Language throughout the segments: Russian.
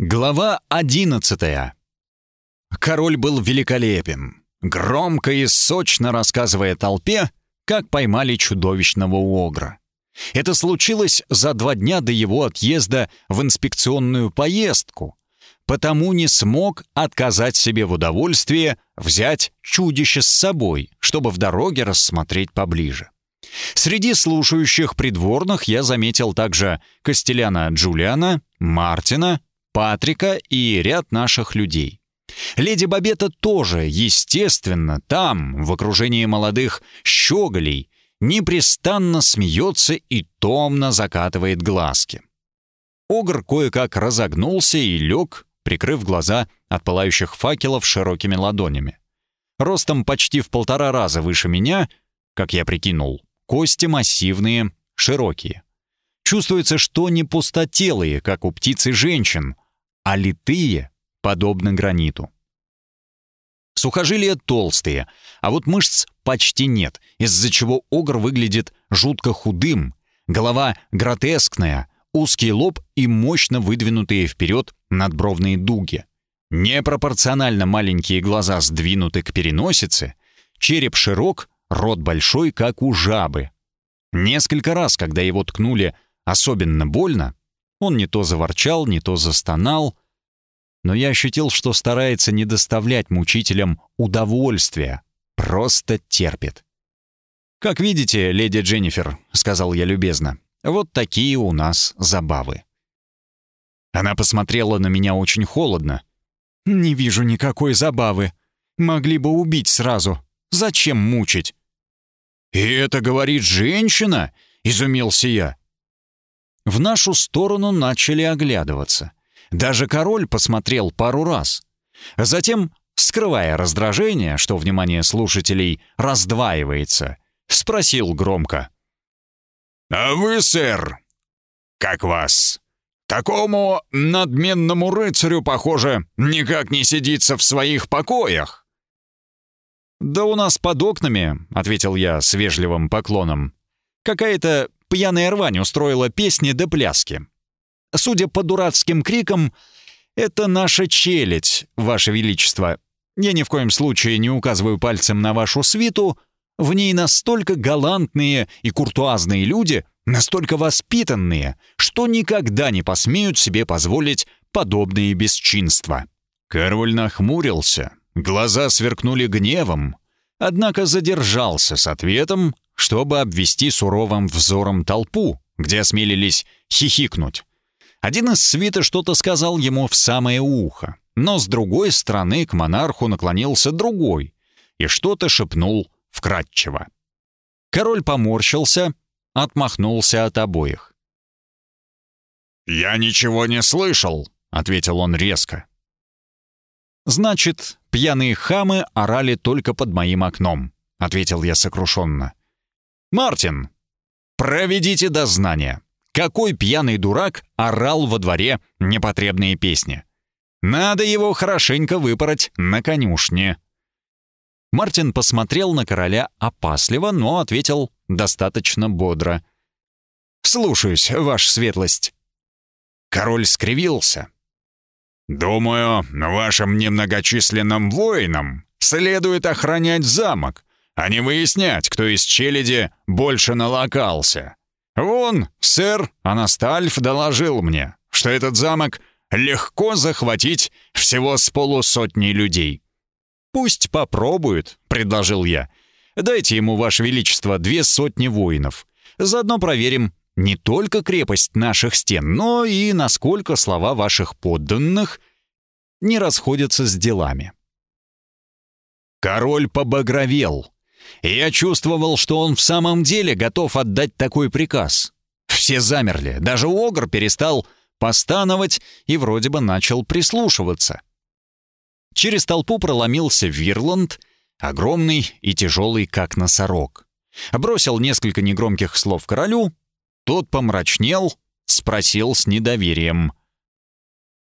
Глава одиннадцатая. Король был великолепен, громко и сочно рассказывая толпе, как поймали чудовищного огра. Это случилось за два дня до его отъезда в инспекционную поездку, потому не смог отказать себе в удовольствии взять чудище с собой, чтобы в дороге рассмотреть поближе. Среди слушающих придворных я заметил также Костеляна Джулиана, Мартина, Патрика и ряд наших людей. Леди Бабета тоже, естественно, там, в окружении молодых щеголей, непрестанно смеется и томно закатывает глазки. Огр кое-как разогнулся и лег, прикрыв глаза от пылающих факелов широкими ладонями. Ростом почти в полтора раза выше меня, как я прикинул, кости массивные, широкие. Чувствуется, что не пустотелые, как у птицы женщин, а литые, подобно граниту. Сухожилия толстые, а вот мышц почти нет, из-за чего огр выглядит жутко худым, голова гротескная, узкий лоб и мощно выдвинутые вперед надбровные дуги. Непропорционально маленькие глаза сдвинуты к переносице, череп широк, рот большой, как у жабы. Несколько раз, когда его ткнули особенно больно, он не то заворчал, не то застонал, но я ощутил, что старается не доставлять мучителям удовольствия, просто терпит. «Как видите, леди Дженнифер», — сказал я любезно, — «вот такие у нас забавы». Она посмотрела на меня очень холодно. «Не вижу никакой забавы. Могли бы убить сразу. Зачем мучить?» «И это говорит женщина?» — изумился я. В нашу сторону начали оглядываться. Даже король посмотрел пару раз. Затем, скрывая раздражение, что внимание слушателей раздваивается, спросил громко. «А вы, сэр, как вас?» Такому надменному рыцарю, похоже, никак не сидится в своих покоях. «Да у нас под окнами», — ответил я с вежливым поклоном. «Какая-то пьяная рвань устроила песни да пляски. Судя по дурацким крикам, это наша челядь, Ваше Величество. Я ни в коем случае не указываю пальцем на вашу свиту. В ней настолько галантные и куртуазные люди, настолько воспитанные, что никогда не посмеют себе позволить подобные бесчинства». Король нахмурился, глаза сверкнули гневом, однако задержался с ответом, чтобы обвести суровым взором толпу, где осмелились хихикнуть. Один из свита что-то сказал ему в самое ухо, но с другой стороны к монарху наклонился другой и что-то шепнул вкратчиво. Король поморщился, отмахнулся от обоих. «Я ничего не слышал», — ответил он резко. «Значит, пьяные хамы орали только под моим окном», — ответил я сокрушенно. «Мартин, проведите дознание. Какой пьяный дурак орал во дворе непотребные песни? Надо его хорошенько выпороть на конюшне. Мартин посмотрел на короля опасливо, но ответил достаточно бодро. «Слушаюсь, ваша светлость». Король скривился. «Думаю, вашим немногочисленным воинам следует охранять замок, а не выяснять, кто из челяди больше налокался. «Вон, сэр Анастальф доложил мне, что этот замок легко захватить всего с полусотни людей». «Пусть попробует», — предложил я. «Дайте ему, Ваше Величество, две сотни воинов. Заодно проверим не только крепость наших стен, но и насколько слова ваших подданных не расходятся с делами». Король побагровел, я чувствовал, что он в самом деле готов отдать такой приказ. Все замерли, даже Огр перестал постановать и вроде бы начал прислушиваться. Через толпу проломился Вирланд, огромный и тяжелый, как носорог. Бросил несколько негромких слов королю, тот помрачнел, спросил с недоверием.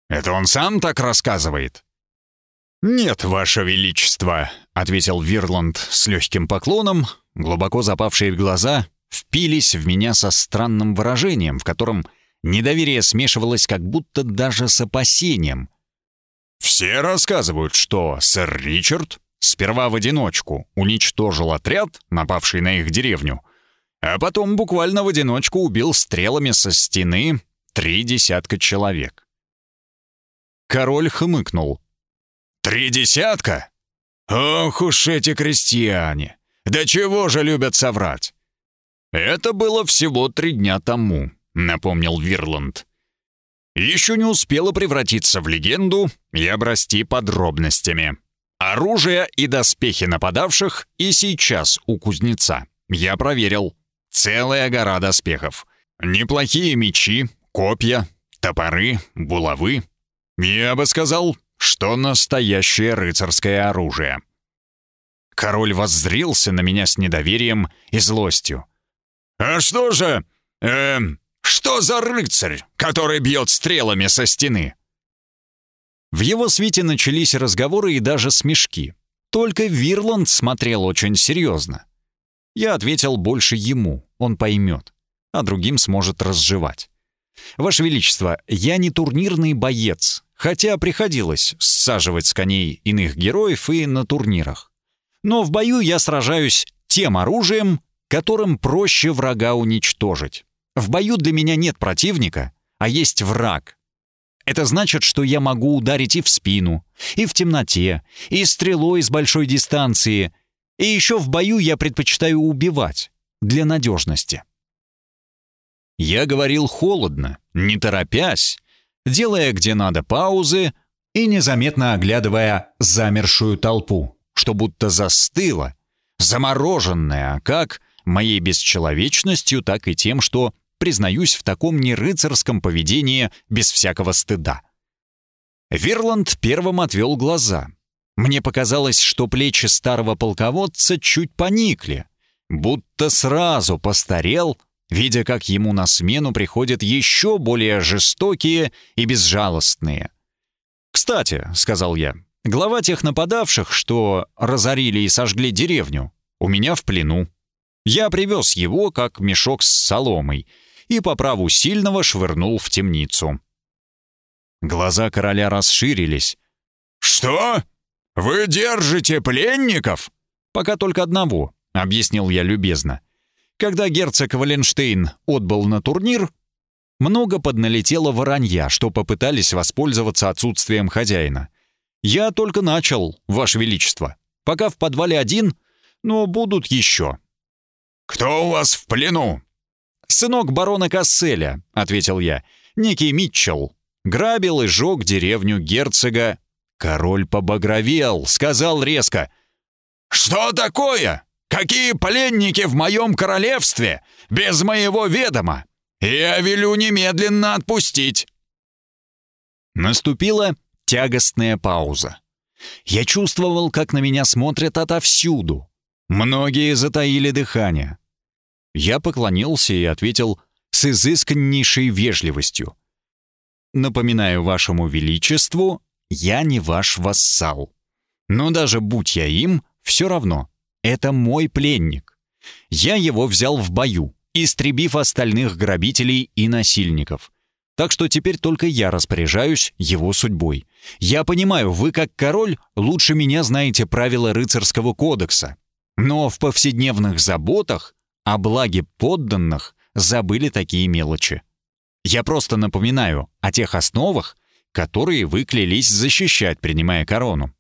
«Это он сам так рассказывает?» «Нет, Ваше Величество», — ответил Вирланд с легким поклоном, глубоко запавшие глаза впились в меня со странным выражением, в котором Недоверие смешивалось как будто даже с опасением. «Все рассказывают, что сэр Ричард сперва в одиночку уничтожил отряд, напавший на их деревню, а потом буквально в одиночку убил стрелами со стены три десятка человек. Король хмыкнул. «Три десятка? Ох уж эти крестьяне! Да чего же любят соврать!» «Это было всего три дня тому», — напомнил Вирланд. «Еще не успело превратиться в легенду и обрасти подробностями. Оружие и доспехи нападавших и сейчас у кузнеца. Я проверил. Целая гора доспехов. Неплохие мечи, копья, топоры, булавы. Я бы сказал, что настоящее рыцарское оружие. Король воззрился на меня с недоверием и злостью. «А что же... Эм... Что за рыцарь, который бьет стрелами со стены?» В его свите начались разговоры и даже смешки. Только Вирланд смотрел очень серьезно. Я ответил больше ему, он поймет, а другим сможет разжевать. «Ваше Величество, я не турнирный боец, хотя приходилось саживать с коней иных героев и на турнирах. Но в бою я сражаюсь тем оружием, которым проще врага уничтожить. В бою для меня нет противника, а есть враг. Это значит, что я могу ударить и в спину, и в темноте, и стрелой с большой дистанции — и еще в бою я предпочитаю убивать, для надежности. Я говорил холодно, не торопясь, делая где надо паузы и незаметно оглядывая замершую толпу, что будто застыла, замороженная, как моей бесчеловечностью, так и тем, что признаюсь в таком нерыцарском поведении без всякого стыда. Вирланд первым отвел глаза, мне показалось, что плечи старого полководца чуть поникли, будто сразу постарел, видя, как ему на смену приходят еще более жестокие и безжалостные. «Кстати», — сказал я, — «глава тех нападавших, что разорили и сожгли деревню, у меня в плену. Я привез его, как мешок с соломой, и по праву сильного швырнул в темницу». Глаза короля расширились. «Что?» «Вы держите пленников?» «Пока только одного», — объяснил я любезно. Когда герцог Валенштейн отбыл на турнир, много подналетело воронья, что попытались воспользоваться отсутствием хозяина. «Я только начал, Ваше Величество. Пока в подвале один, но будут еще». «Кто у вас в плену?» «Сынок барона Касселя», — ответил я, — «некий Митчелл. Грабил и жег деревню герцога Король побагровел, сказал резко. «Что такое? Какие пленники в моем королевстве? Без моего ведома! Я велю немедленно отпустить!» Наступила тягостная пауза. Я чувствовал, как на меня смотрят отовсюду. Многие затаили дыхание. Я поклонился и ответил с изысканнейшей вежливостью. «Напоминаю вашему величеству я не ваш вассал. Но даже будь я им, все равно, это мой пленник. Я его взял в бою, истребив остальных грабителей и насильников. Так что теперь только я распоряжаюсь его судьбой. Я понимаю, вы как король лучше меня знаете правила рыцарского кодекса. Но в повседневных заботах о благе подданных забыли такие мелочи. Я просто напоминаю о тех основах, которые вы клялись защищать, принимая корону.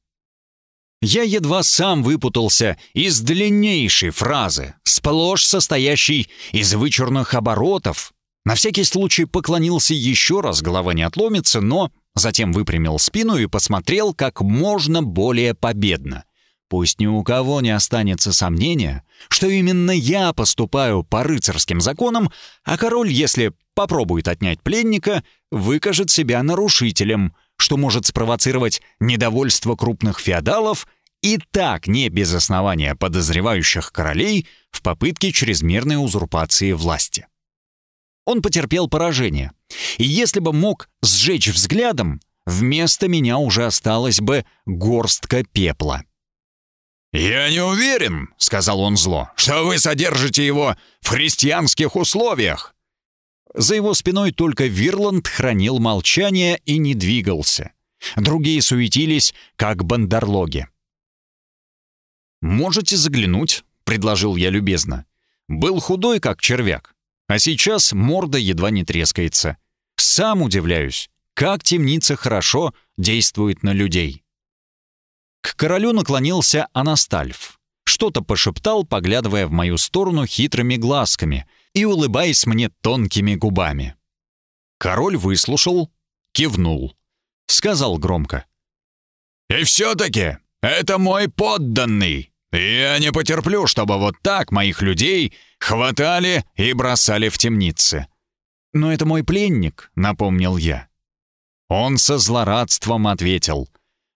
Я едва сам выпутался из длиннейшей фразы, сплошь состоящей из вычурных оборотов. На всякий случай поклонился еще раз, голова не отломится, но затем выпрямил спину и посмотрел как можно более победно. Пусть ни у кого не останется сомнения, что именно я поступаю по рыцарским законам, а король, если попробует отнять пленника, выкажет себя нарушителем, что может спровоцировать недовольство крупных феодалов и так не без основания подозревающих королей в попытке чрезмерной узурпации власти. Он потерпел поражение, и если бы мог сжечь взглядом, вместо меня уже осталась бы горстка пепла. «Я не уверен», — сказал он зло, — «что вы содержите его в христианских условиях. За его спиной только Вирланд хранил молчание и не двигался. Другие суетились, как бандерлоги. «Можете заглянуть», — предложил я любезно. Был худой, как червяк, а сейчас морда едва не трескается. Сам удивляюсь, как темница хорошо действует на людей. К королю наклонился Анастальф. Что-то пошептал, поглядывая в мою сторону хитрыми глазками и улыбаясь мне тонкими губами. Король выслушал, кивнул. Сказал громко. «И все-таки это мой подданный. Я не потерплю, чтобы вот так моих людей хватали и бросали в темницы». «Но это мой пленник», — напомнил я. Он со злорадством ответил.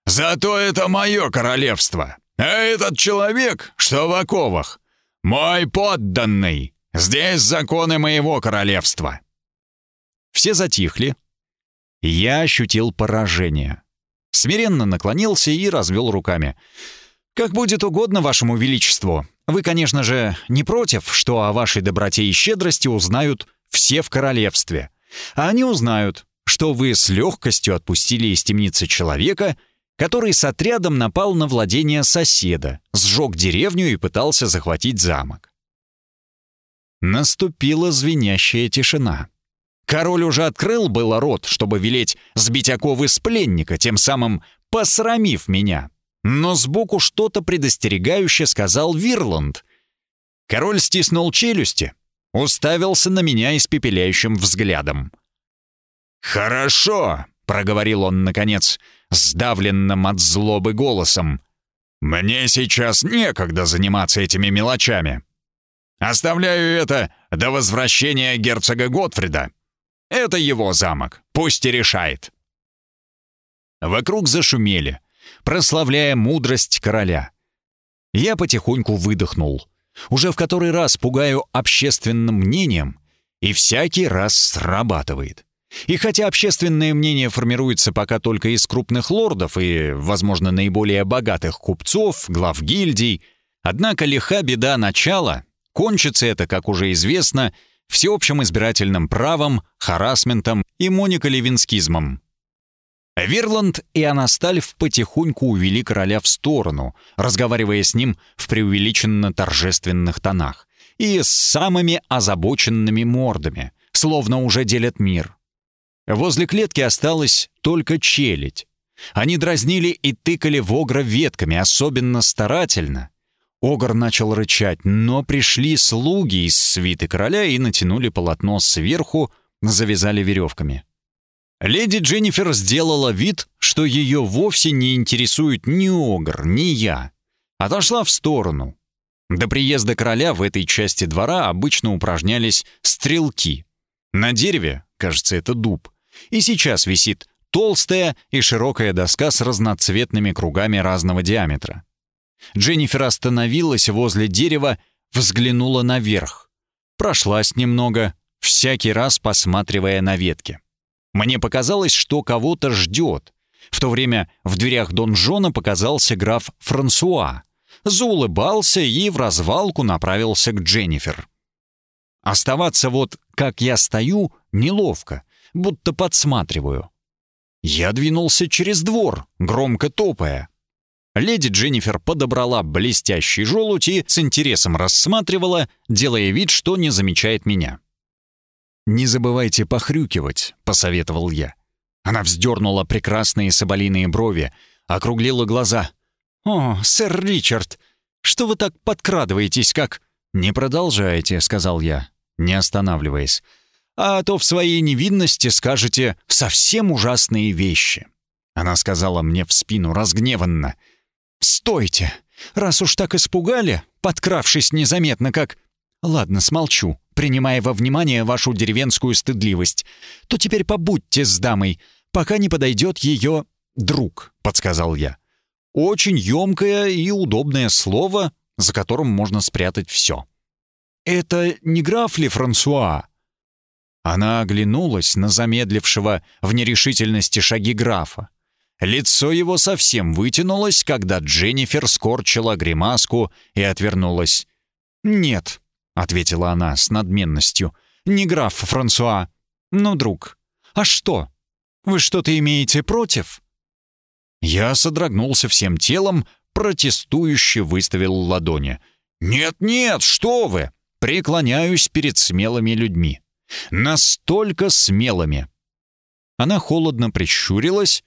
«Зато это мое королевство, а этот человек, что в оковах, мой подданный. Здесь законы моего королевства». Все затихли. Я ощутил поражение. Смиренно наклонился и развел руками. «Как будет угодно вашему величеству. Вы, конечно же, не против, что о вашей доброте и щедрости узнают все в королевстве. А они узнают, что вы с легкостью отпустили из темницы человека, который с отрядом напал на владение соседа, сжег деревню и пытался захватить замок. Наступила звенящая тишина. Король уже открыл было рот, чтобы велеть сбить оковы с пленника, тем самым посрамив меня. Но сбоку что-то предостерегающе сказал Вирланд. Король стиснул челюсти, уставился на меня испепеляющим взглядом. «Хорошо», — проговорил он, наконец, сдавленным от злобы голосом. «Мне сейчас некогда заниматься этими мелочами. Оставляю это до возвращения герцога Готфрида. Это его замок, пусть и решает». Вокруг зашумели, прославляя мудрость короля. Я потихоньку выдохнул. Уже в который раз пугаю общественным мнением, и всякий раз срабатывает. И хотя общественное мнение формируется пока только из крупных лордов и, возможно, наиболее богатых купцов, глав гильдий, однако лиха беда начала, кончится это, как уже известно, всеобщим избирательным правом, харасментом и мониколевинскизмом. Вирланд и Анастальф потихоньку увели короля в сторону, разговаривая с ним в преувеличенно торжественных тонах и с самыми озабоченными мордами, словно уже делят мир. Возле клетки осталась только челядь. Они дразнили и тыкали в Огра ветками, особенно старательно. Огр начал рычать, но пришли слуги из свиты короля и натянули полотно сверху, завязали веревками. Леди Дженнифер сделала вид, что ее вовсе не интересует ни Огр, ни я. Отошла в сторону. До приезда короля в этой части двора обычно упражнялись стрелки. На дереве, кажется, это дуб, и сейчас висит толстая и широкая доска с разноцветными кругами разного диаметра. Дженнифер остановилась возле дерева, взглянула наверх. Прошлась немного, всякий раз посматривая на ветки. Мне показалось, что кого-то ждет. В то время в дверях донжона показался граф Франсуа. Заулыбался и в развалку направился к Дженнифер. Оставаться вот, как я стою, неловко будто подсматриваю. Я двинулся через двор, громко топая. Леди Дженнифер подобрала блестящий желудь и с интересом рассматривала, делая вид, что не замечает меня. «Не забывайте похрюкивать», — посоветовал я. Она вздернула прекрасные соболиные брови, округлила глаза. «О, сэр Ричард, что вы так подкрадываетесь, как...» «Не продолжайте», — сказал я, не останавливаясь а то в своей невинности скажете совсем ужасные вещи». Она сказала мне в спину разгневанно. «Стойте! Раз уж так испугали, подкравшись незаметно, как... Ладно, смолчу, принимая во внимание вашу деревенскую стыдливость, то теперь побудьте с дамой, пока не подойдет ее друг», — подсказал я. «Очень емкое и удобное слово, за которым можно спрятать все». «Это не граф ли Франсуа?» Она оглянулась на замедлившего в нерешительности шаги графа. Лицо его совсем вытянулось, когда Дженнифер скорчила гримаску и отвернулась. «Нет», — ответила она с надменностью, не граф Франсуа. Ну, друг, а что? Вы что-то имеете против?» Я содрогнулся всем телом, протестующе выставил ладони. «Нет-нет, что вы! Преклоняюсь перед смелыми людьми. Настолько смелыми!» Она холодно прищурилась.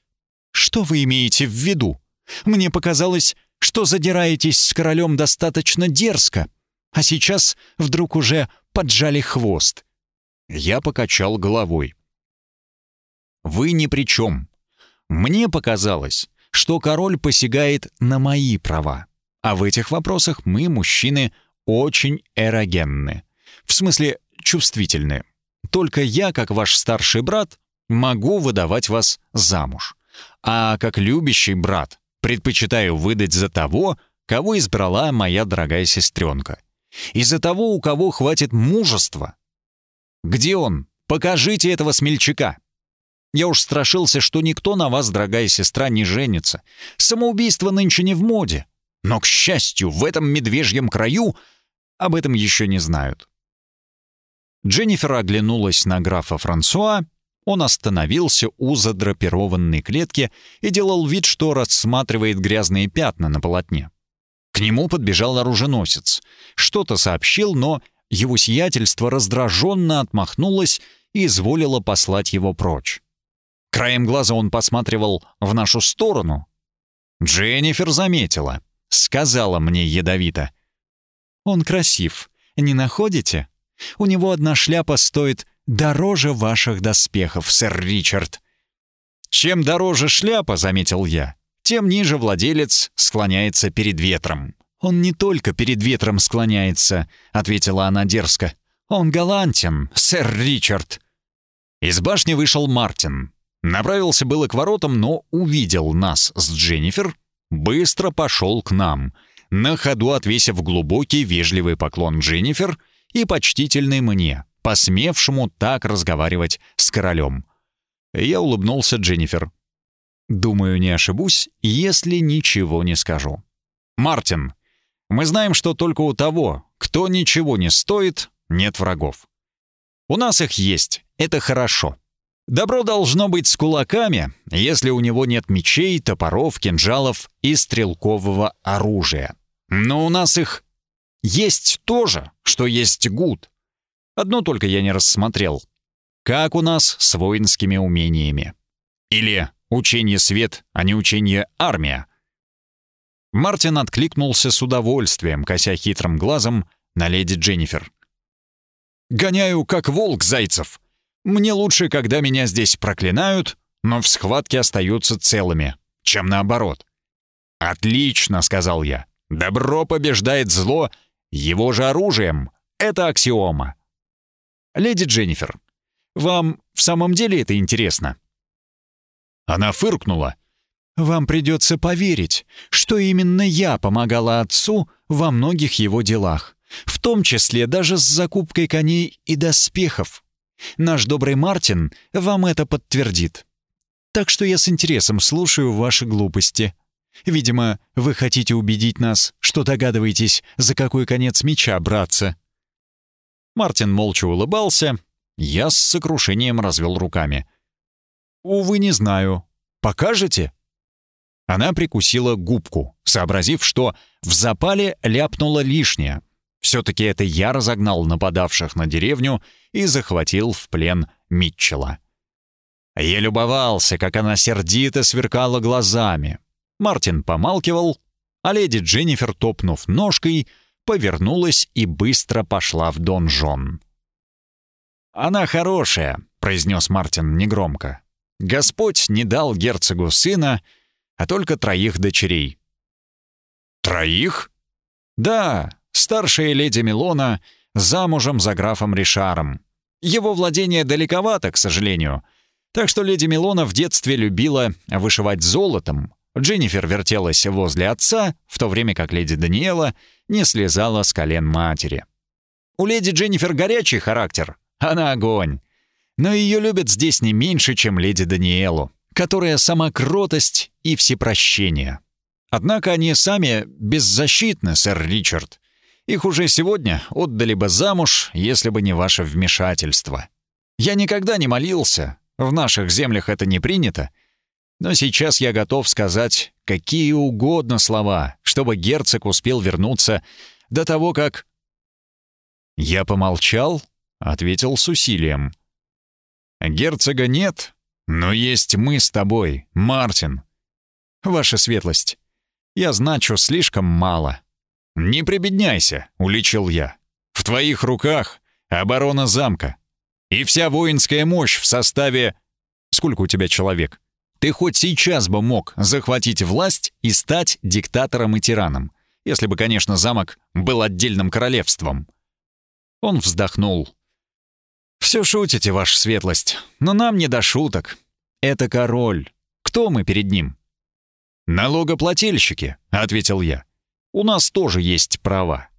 «Что вы имеете в виду? Мне показалось, что задираетесь с королем достаточно дерзко, а сейчас вдруг уже поджали хвост». Я покачал головой. «Вы ни при чем. Мне показалось, что король посягает на мои права. А в этих вопросах мы, мужчины, очень эрогенны. В смысле, чувствительны. Только я, как ваш старший брат, могу выдавать вас замуж. А как любящий брат, предпочитаю выдать за того, кого избрала моя дорогая сестренка. И за того, у кого хватит мужества. Где он? Покажите этого смельчака. Я уж страшился, что никто на вас, дорогая сестра, не женится. Самоубийство нынче не в моде. Но, к счастью, в этом медвежьем краю об этом еще не знают. Дженнифер оглянулась на графа Франсуа. Он остановился у задрапированной клетки и делал вид, что рассматривает грязные пятна на полотне. К нему подбежал оруженосец. Что-то сообщил, но его сиятельство раздраженно отмахнулось и изволило послать его прочь. Краем глаза он посматривал в нашу сторону. Дженнифер заметила, сказала мне ядовито. «Он красив, не находите? У него одна шляпа стоит дороже ваших доспехов, сэр Ричард». «Чем дороже шляпа, — заметил я, — тем ниже владелец склоняется перед ветром». «Он не только перед ветром склоняется», — ответила она дерзко. «Он галантен, сэр Ричард». Из башни вышел Мартин, Направился было к воротам, но увидел нас с Дженнифер, быстро пошел к нам, на ходу отвесив глубокий вежливый поклон Дженнифер и почтительный мне, посмевшему так разговаривать с королем. Я улыбнулся Дженнифер. «Думаю, не ошибусь, если ничего не скажу». «Мартин, мы знаем, что только у того, кто ничего не стоит, нет врагов. У нас их есть, это хорошо». Добро должно быть с кулаками, если у него нет мечей, топоров, кинжалов и стрелкового оружия. Но у нас их есть тоже, что есть гуд. Одно только я не рассмотрел. Как у нас с воинскими умениями? Или учение свет, а не учение армия? Мартин откликнулся с удовольствием, кося хитрым глазом на леди Дженнифер. «Гоняю, как волк зайцев. Мне лучше, когда меня здесь проклинают, но в схватке остаются целыми, чем наоборот. «Отлично», — сказал я. «Добро побеждает зло его же оружием. Это аксиома». «Леди Дженнифер, вам в самом деле это интересно?» Она фыркнула. «Вам придется поверить, что именно я помогала отцу во многих его делах, в том числе даже с закупкой коней и доспехов. Наш добрый Мартин вам это подтвердит. Так что я с интересом слушаю ваши глупости. Видимо, вы хотите убедить нас, что догадываетесь, за какой конец меча браться». Мартин молча улыбался. Я с сокрушением развел руками. «Увы, не знаю. Покажете?» Она прикусила губку, сообразив, что в запале ляпнула лишнее — все-таки это я разогнал нападавших на деревню и захватил в плен Митчелла. Я любовался, как она сердито сверкала глазами. Мартин помалкивал, а леди Дженнифер, топнув ножкой, повернулась и быстро пошла в донжон. «Она хорошая», — произнес Мартин негромко. «Господь не дал герцогу сына, а только троих дочерей». «Троих?» «Да, Старшая леди Милона замужем за графом Ришаром. Его владение далековато, к сожалению. Так что леди Милона в детстве любила вышивать золотом. Дженнифер вертелась возле отца, в то время как леди Даниэла не слезала с колен матери. У леди Дженнифер горячий характер, она огонь. Но ее любят здесь не меньше, чем леди Даниэлу, которая сама кротость и всепрощение. Однако они сами беззащитны, сэр Ричард. Их уже сегодня отдали бы замуж, если бы не ваше вмешательство. Я никогда не молился, в наших землях это не принято, но сейчас я готов сказать какие угодно слова, чтобы герцог успел вернуться до того, как... Я помолчал, ответил с усилием. Герцога нет, но есть мы с тобой, Мартин. Ваша светлость, я значу слишком мало. Не прибедняйся, уличил я. В твоих руках оборона замка. И вся воинская мощь в составе... Сколько у тебя человек? Ты хоть сейчас бы мог захватить власть и стать диктатором и тираном, если бы, конечно, замок был отдельным королевством. Он вздохнул. «Все шутите, ваша светлость, но нам не до шуток. Это король. Кто мы перед ним?» «Налогоплательщики», — ответил я. «У нас тоже есть права.